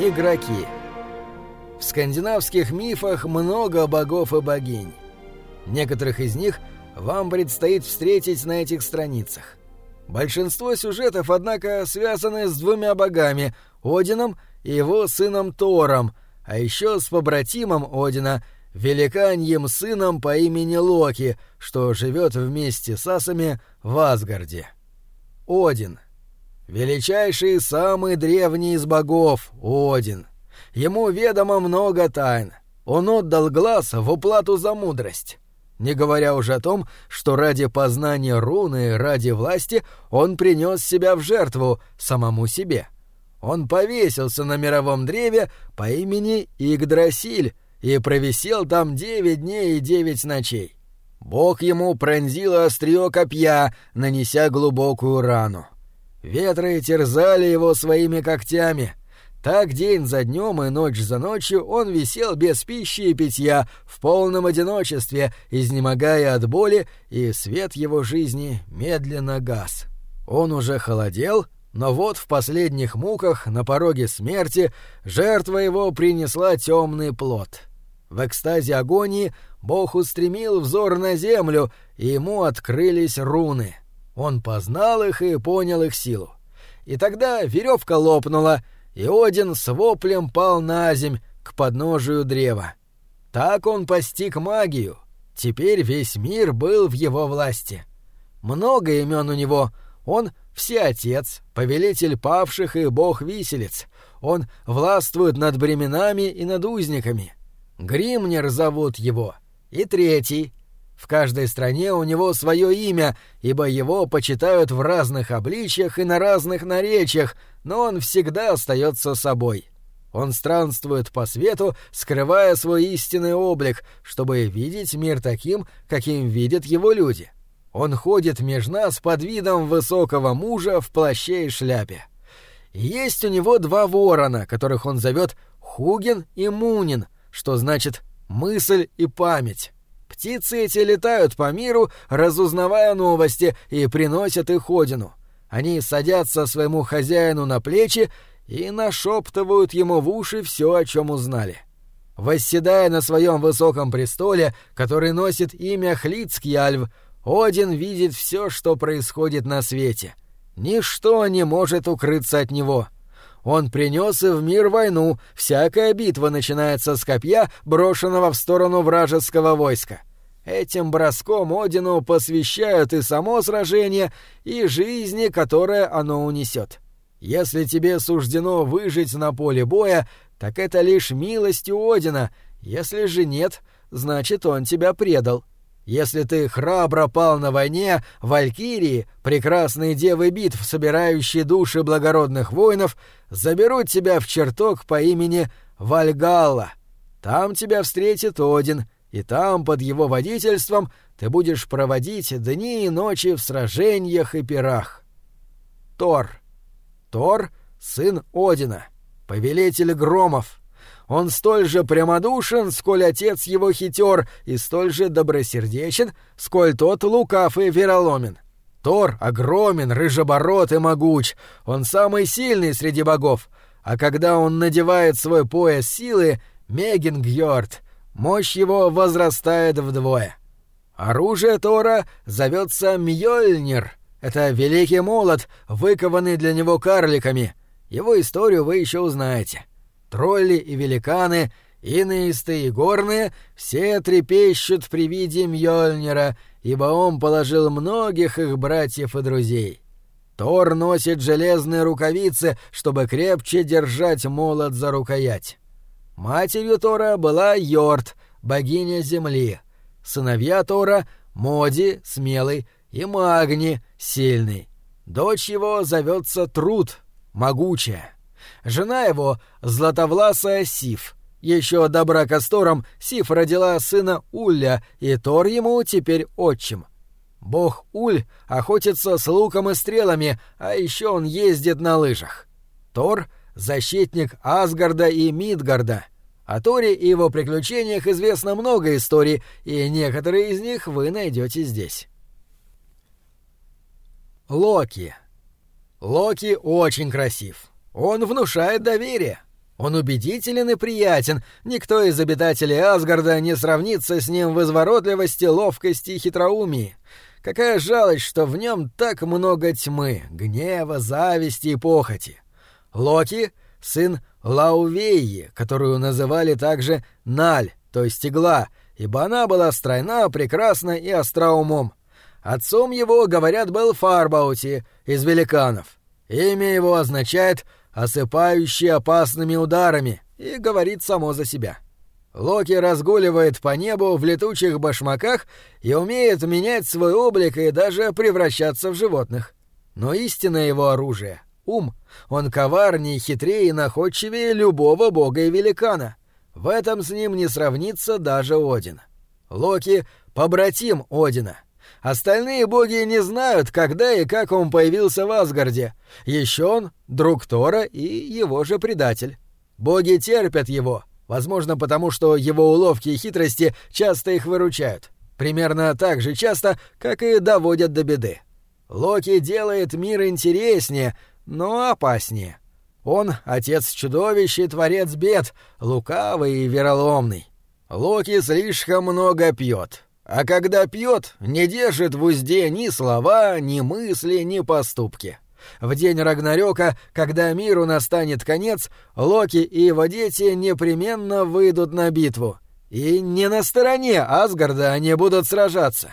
Игроки. В скандинавских мифах много богов и богинь. Некоторых из них вам предстоит встретить на этих страницах. Большинство сюжетов, однако, связаны с двумя богами — Одином и его сыном Тором, а еще с побратимом Одина — великаньем сыном по имени Локи, что живет вместе с асами в Асгарде. Один. Величайший самый древний из богов — Один. Ему ведомо много тайн. Он отдал глаз в уплату за мудрость. Не говоря уже о том, что ради познания руны, ради власти, он принес себя в жертву самому себе. Он повесился на мировом древе по имени Игдрасиль, и провисел там девять дней и девять ночей. Бог ему пронзил острие копья, нанеся глубокую рану. Ветры терзали его своими когтями. Так день за днем и ночь за ночью он висел без пищи и питья, в полном одиночестве, изнемогая от боли, и свет его жизни медленно гас. Он уже холодел, но вот в последних муках, на пороге смерти, жертва его принесла темный плод — в экстазе агонии Бог устремил взор на землю, и ему открылись руны. Он познал их и понял их силу. И тогда веревка лопнула, и Один с воплем пал на земь к подножию древа. Так он постиг магию. Теперь весь мир был в его власти. Много имен у него. Он всеотец, повелитель павших и бог-виселец. Он властвует над бременами и над узниками. Гримнер зовут его. И третий. В каждой стране у него свое имя, ибо его почитают в разных обличьях и на разных наречиях, но он всегда остается собой. Он странствует по свету, скрывая свой истинный облик, чтобы видеть мир таким, каким видят его люди. Он ходит меж нас под видом высокого мужа в плаще и шляпе. есть у него два ворона, которых он зовет Хугин и Мунин — что значит «мысль и память». Птицы эти летают по миру, разузнавая новости, и приносят их Одину. Они садятся своему хозяину на плечи и нашептывают ему в уши все, о чем узнали. Восседая на своем высоком престоле, который носит имя Хлицкьяльв, Один видит все, что происходит на свете. Ничто не может укрыться от него — он принес в мир войну, всякая битва начинается с копья, брошенного в сторону вражеского войска. Этим броском Одину посвящают и само сражение, и жизни, которое оно унесет. Если тебе суждено выжить на поле боя, так это лишь милостью Одина, если же нет, значит, он тебя предал. Если ты храбро пал на войне, валькирии, прекрасные девы битв, собирающие души благородных воинов, заберут тебя в чертог по имени Вальгалла. Там тебя встретит Один, и там, под его водительством, ты будешь проводить дни и ночи в сражениях и пирах. Тор. Тор — сын Одина, повелитель громов, он столь же прямодушен, сколь отец его хитер, и столь же добросердечен, сколь тот лукав и вероломен. Тор огромен, рыжебород и могуч, он самый сильный среди богов, а когда он надевает свой пояс силы, Мегингьорд, мощь его возрастает вдвое. Оружие Тора зовется Мьёльнир. Это великий молот, выкованный для него карликами. Его историю вы еще узнаете. Тролли и великаны, иные и горные, все трепещут при виде Мьёльнира, ибо он положил многих их братьев и друзей. Тор носит железные рукавицы, чтобы крепче держать молот за рукоять. Матерью Тора была Йорт, богиня земли. Сыновья Тора — Моди, смелый, и Магни, сильный. Дочь его зовется Труд, могучая. Жена его — златовласая Сиф. Еще до брака с Тором Сиф родила сына Улья, и Тор ему теперь отчим. Бог Уль охотится с луком и стрелами, а еще он ездит на лыжах. Тор — защитник Асгарда и Мидгарда. О Торе и его приключениях известно много историй, и некоторые из них вы найдете здесь. Локи. Локи очень красив. Он внушает доверие. Он убедителен и приятен, никто из обитателей Асгарда не сравнится с ним в изворотливости, ловкости и хитроумии. Какая жалость, что в нем так много тьмы, гнева, зависти и похоти. Локи — сын Лаувеи, которую называли также Наль, то есть игла, ибо она была стройна, прекрасна и остра умом. Отцом его, говорят, был Фарбаути из великанов. Имя его означает «осыпающий опасными ударами» и говорит само за себя. Локи разгуливает по небу в летучих башмаках и умеет менять свой облик и даже превращаться в животных. Но истинное его оружие — ум. Он коварнее, хитрее и находчивее любого бога и великана. В этом с ним не сравнится даже Один. Локи — побратим Одина. Остальные боги не знают, когда и как он появился в Асгарде. Еще он — друг Тора и его же предатель. Боги терпят его — Возможно, потому что его уловки и хитрости часто их выручают. Примерно так же часто, как и доводят до беды. Локи делает мир интереснее, но опаснее. Он — отец чудовищ и творец бед, лукавый и вероломный. Локи слишком много пьет. А когда пьет, не держит в узде ни слова, ни мысли, ни поступки. В день Рагнарёка, когда миру настанет конец, Локи и его дети непременно выйдут на битву. И не на стороне Асгарда они будут сражаться.